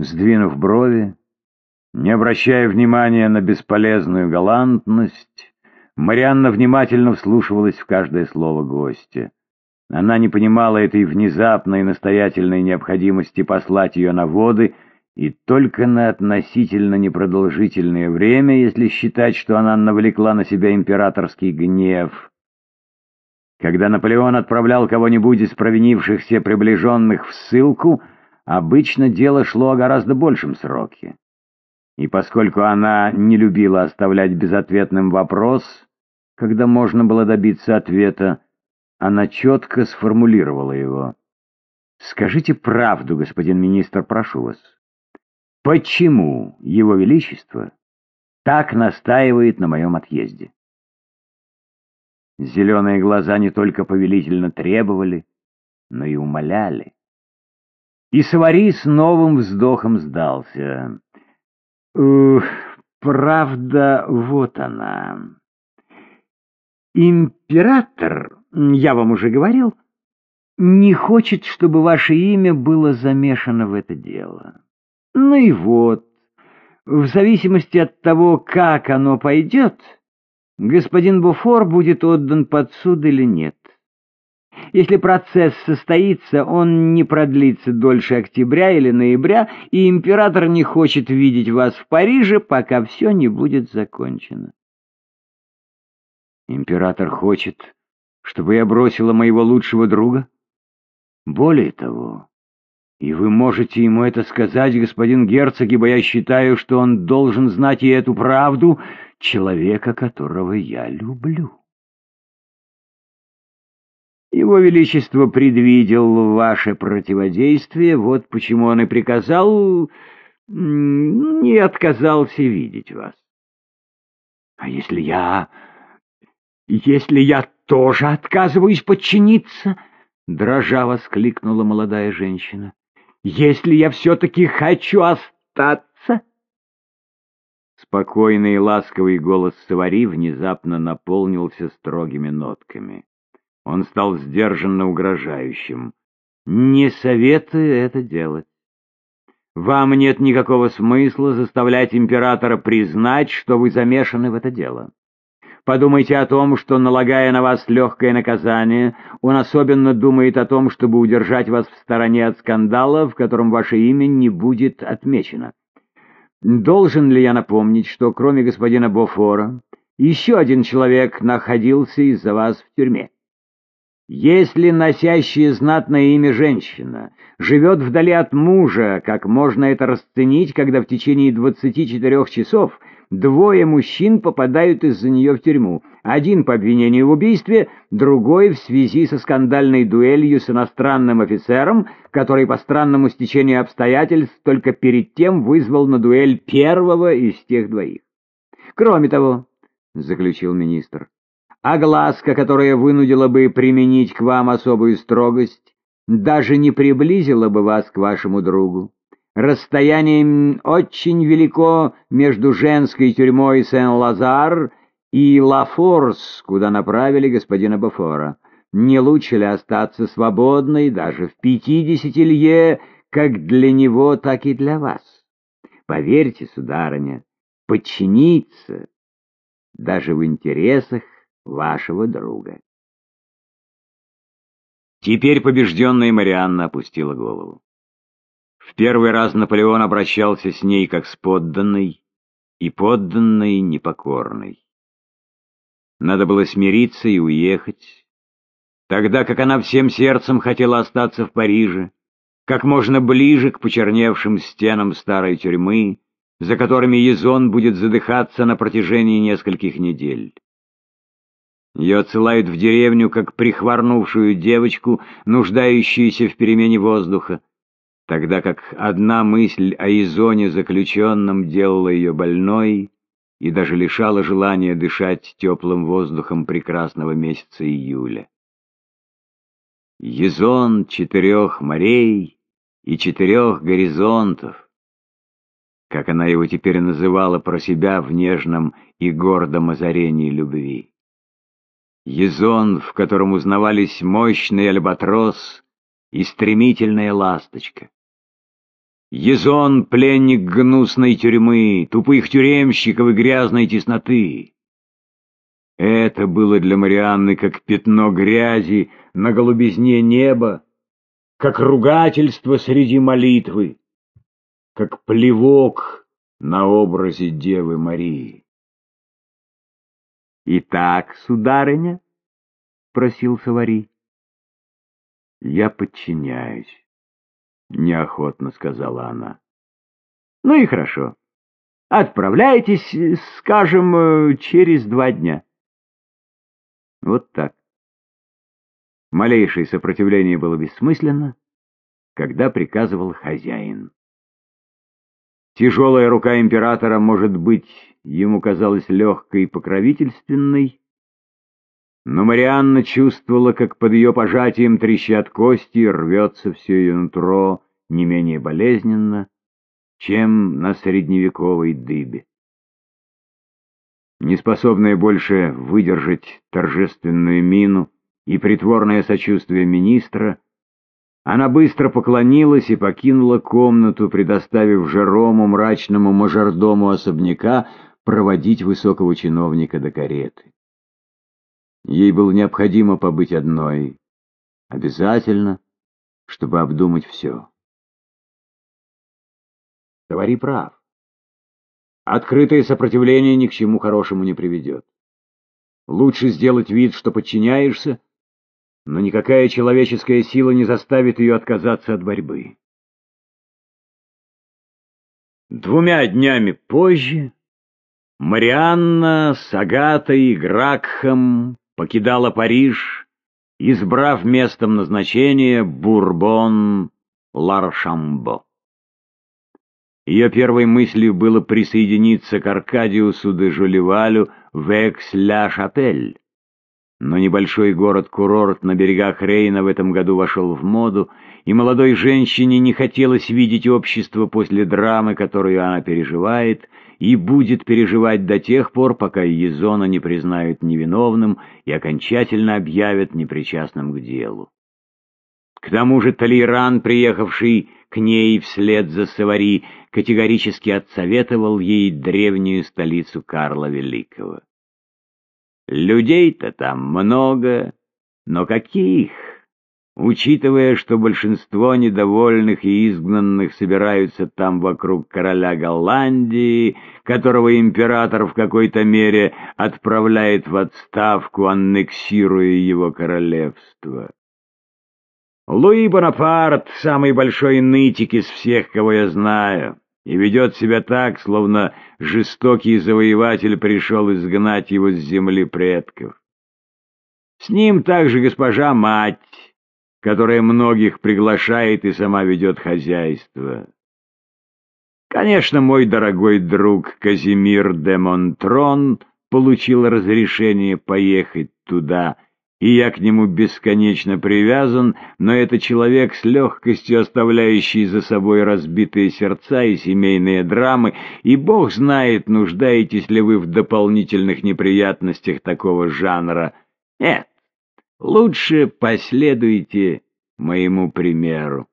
Сдвинув брови, не обращая внимания на бесполезную галантность, Марианна внимательно вслушивалась в каждое слово гостя. Она не понимала этой внезапной настоятельной необходимости послать ее на воды и только на относительно непродолжительное время, если считать, что она навлекла на себя императорский гнев. Когда Наполеон отправлял кого-нибудь из провинившихся приближенных в ссылку, обычно дело шло о гораздо большем сроке. И поскольку она не любила оставлять безответным вопрос, когда можно было добиться ответа, она четко сформулировала его. «Скажите правду, господин министр, прошу вас. Почему Его Величество так настаивает на моем отъезде?» Зеленые глаза не только повелительно требовали, но и умоляли. И Савари с новым вздохом сдался. «Правда, вот она. Император, я вам уже говорил, не хочет, чтобы ваше имя было замешано в это дело. Ну и вот, в зависимости от того, как оно пойдет...» господин Буфор будет отдан под суд или нет. Если процесс состоится, он не продлится дольше октября или ноября, и император не хочет видеть вас в Париже, пока все не будет закончено. Император хочет, чтобы я бросила моего лучшего друга? Более того, и вы можете ему это сказать, господин герцог, ибо я считаю, что он должен знать и эту правду, человека, которого я люблю. Его Величество предвидел ваше противодействие, вот почему он и приказал, не отказался видеть вас. А если я... если я тоже отказываюсь подчиниться? Дрожа воскликнула молодая женщина. Если я все-таки хочу остаться... Спокойный и ласковый голос Савари внезапно наполнился строгими нотками. Он стал сдержанно угрожающим. «Не советую это делать. Вам нет никакого смысла заставлять императора признать, что вы замешаны в это дело. Подумайте о том, что, налагая на вас легкое наказание, он особенно думает о том, чтобы удержать вас в стороне от скандала, в котором ваше имя не будет отмечено. Должен ли я напомнить, что кроме господина Бофора, еще один человек находился из-за вас в тюрьме? Если носящая знатное имя женщина живет вдали от мужа, как можно это расценить, когда в течение 24 часов двое мужчин попадают из-за нее в тюрьму, один по обвинению в убийстве, другой в связи со скандальной дуэлью с иностранным офицером, который по странному стечению обстоятельств только перед тем вызвал на дуэль первого из тех двоих. Кроме того, — заключил министр, — огласка, которая вынудила бы применить к вам особую строгость, даже не приблизила бы вас к вашему другу. Расстояние очень велико между женской тюрьмой Сен-Лазар и Лафорс, куда направили господина Бафора. Не лучше ли остаться свободной даже в пятидесяти лье, как для него, так и для вас? Поверьте, сударыня, подчиниться даже в интересах вашего друга. Теперь побежденная Марианна опустила голову. В первый раз Наполеон обращался с ней как с подданной, и подданной непокорной. Надо было смириться и уехать, тогда как она всем сердцем хотела остаться в Париже, как можно ближе к почерневшим стенам старой тюрьмы, за которыми Езон будет задыхаться на протяжении нескольких недель. Ее отсылают в деревню, как прихворнувшую девочку, нуждающуюся в перемене воздуха, тогда как одна мысль о Изоне заключенном делала ее больной, и даже лишало желания дышать теплым воздухом прекрасного месяца июля. Езон четырех морей и четырех горизонтов, как она его теперь называла про себя в нежном и гордом озарении любви. Езон, в котором узнавались мощный альбатрос и стремительная ласточка. Езон — пленник гнусной тюрьмы, тупых тюремщиков и грязной тесноты. Это было для Марианны как пятно грязи на голубизне неба, как ругательство среди молитвы, как плевок на образе Девы Марии. «Итак, сударыня?» — просил Савари. «Я подчиняюсь», — неохотно сказала она. «Ну и хорошо. Отправляйтесь, скажем, через два дня». Вот так. Малейшее сопротивление было бессмысленно, когда приказывал хозяин. Тяжелая рука императора, может быть, ему казалась легкой и покровительственной, но Марианна чувствовала, как под ее пожатием трещат кости и рвется все ее нутро не менее болезненно, чем на средневековой дыбе. Неспособная больше выдержать торжественную мину и притворное сочувствие министра, она быстро поклонилась и покинула комнату, предоставив Жерому, мрачному мажордому особняка, проводить высокого чиновника до кареты. Ей было необходимо побыть одной, обязательно, чтобы обдумать все. Товари прав. Открытое сопротивление ни к чему хорошему не приведет. Лучше сделать вид, что подчиняешься, но никакая человеческая сила не заставит ее отказаться от борьбы. Двумя днями позже Марианна с Агатой и Гракхом покидала Париж, избрав местом назначения Бурбон-Ларшамбо. Ее первой мыслью было присоединиться к Аркадиусу де Жолевалю в Экс-Ля-Шапель. Но небольшой город-курорт на берегах Рейна в этом году вошел в моду, и молодой женщине не хотелось видеть общество после драмы, которую она переживает, и будет переживать до тех пор, пока Езона не признают невиновным и окончательно объявят непричастным к делу. К тому же Толейран, приехавший к ней вслед за Савари, категорически отсоветовал ей древнюю столицу Карла Великого. Людей-то там много, но каких? Учитывая, что большинство недовольных и изгнанных собираются там вокруг короля Голландии, которого император в какой-то мере отправляет в отставку, аннексируя его королевство. Луи Бонапарт — самый большой нытик из всех, кого я знаю, и ведет себя так, словно жестокий завоеватель пришел изгнать его с земли предков. С ним также госпожа мать, которая многих приглашает и сама ведет хозяйство. Конечно, мой дорогой друг Казимир де Монтрон получил разрешение поехать туда — и я к нему бесконечно привязан, но это человек с легкостью оставляющий за собой разбитые сердца и семейные драмы, и бог знает, нуждаетесь ли вы в дополнительных неприятностях такого жанра. Нет, лучше последуйте моему примеру.